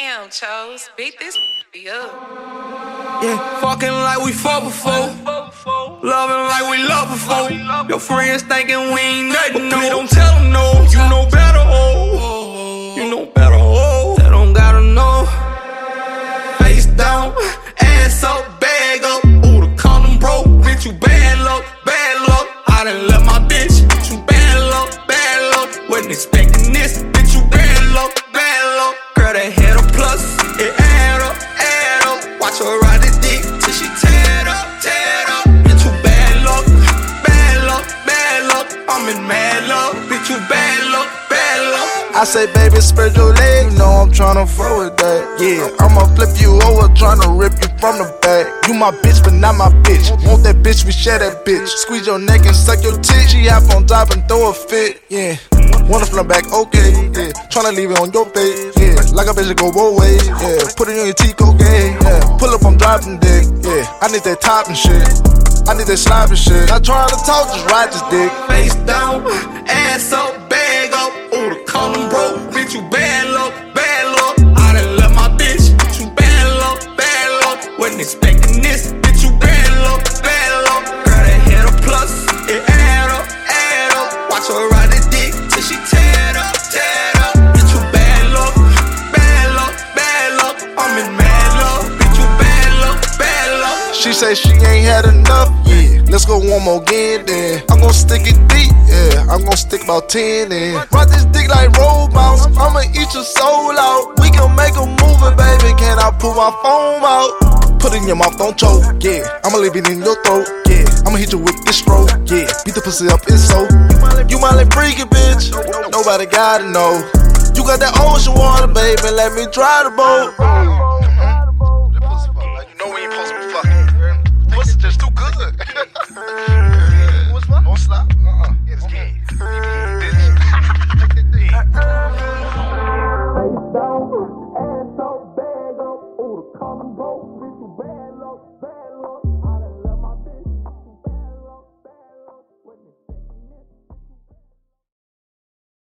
Damn, chose. Beat this up. Yeah, fucking like we fuck before. Loving like we love before. Your friends thinking we ain't nothing new. Don't tell them no. You know better, oh. You know better, oh. They don't gotta know. Face down, ass up, bag up. Ooh, the condom broke. Bitch, you bad luck, bad luck. I done left my bitch. Bitch, you bad luck, bad luck. Wasn't expecting this. Bitch, you bad luck, I say, baby, spread your legs. Know I'm tryna fuck with that. Yeah, I'ma flip you over, tryna rip you from the back. You my bitch, but not my bitch. Want that bitch, we share that bitch. Squeeze your neck and suck your tit. She hop on top and throw a fit. Yeah. Wanna from the back, okay, yeah. Tryna leave it on your face, yeah. Like a bitch that go both ways, yeah. Put it on your teeth, okay, yeah. Pull up, I'm dropping dick, yeah. I need that top and shit. I need that sloppy shit. Not trying to talk, just ride this dick. Face down, ass up, expecting this. Bitch, you bad luck, bad luck. Girl, that had a plus. It add up, add up. Watch her ride the dick till she tear up, tear up. Bitch, you bad luck, bad luck, bad luck. I'm in mad love. Bitch, you bad luck, bad luck. She say she ain't had enough, yeah. Let's go one more again, then. I'm gon' stick it deep, yeah. I'm gon' stick about 10 in. Ride this dick like robots. I'ma eat your soul out. We can make a movie, baby. Can I pull my phone out? Put it in your mouth, don't choke, yeah. I'ma leave it in your throat, yeah. I'ma hit you with this stroke, yeah. Beat the pussy up, it's so. You my little freaky bitch. Nobody gotta know. You got that ocean water, baby. Let me try the boat.